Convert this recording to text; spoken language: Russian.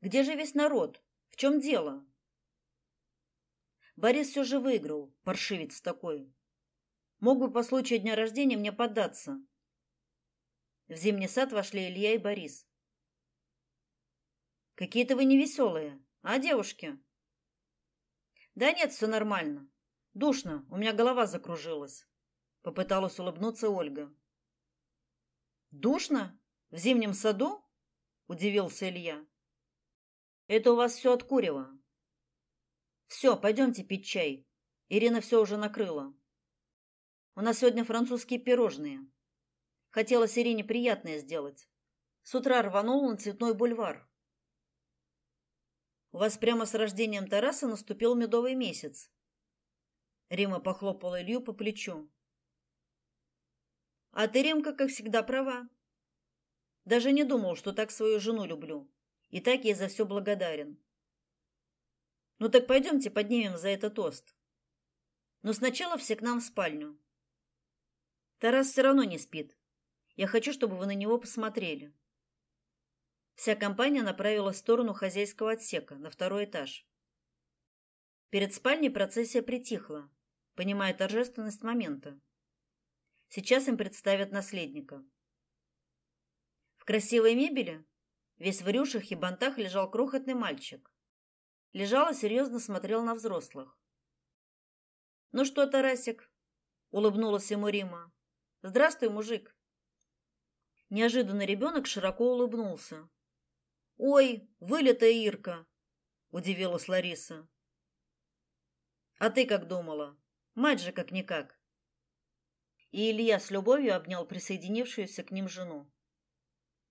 Где же весь народ? В чем дело? Борис все же выиграл, паршивец такой. Мог бы по случаю дня рождения мне поддаться. В зимний сад вошли Илья и Борис. Какие-то вы невеселые, а девушки? Да нет, все нормально. Душно, у меня голова закружилась. Попыталась улыбнуться Ольга. Душно? В зимнем саду? Удивился Илья. Это у вас все от курева. Все, пойдемте пить чай. Ирина все уже накрыла. У нас сегодня французские пирожные. Хотелось Ирине приятное сделать. С утра рванул на Цветной бульвар. У вас прямо с рождением Тараса наступил медовый месяц. Рима похлопала Илью по плечу. А ты, Римка, как всегда права. Даже не думал, что так свою жену люблю. И так ей за все благодарен. Ну так пойдемте поднимем за это тост. Но сначала все к нам в спальню. Тарас все равно не спит. Я хочу, чтобы вы на него посмотрели. Вся компания направилась в сторону хозяйского отсека, на второй этаж. Перед спальней процессия притихла, понимая торжественность момента. Сейчас им представят наследника. В красивой мебели, весь в рюшах и бантах, лежал крохотный мальчик. Лежал и серьезно смотрел на взрослых. «Ну что, Тарасик?» — улыбнулась ему Рима. «Здравствуй, мужик!» Неожиданно ребенок широко улыбнулся. Ой, вылитая Ирка, удивилась Лариса. А ты как думала? Мать же как никак. И Илья с любовью обнял присоединившуюся к ним жену.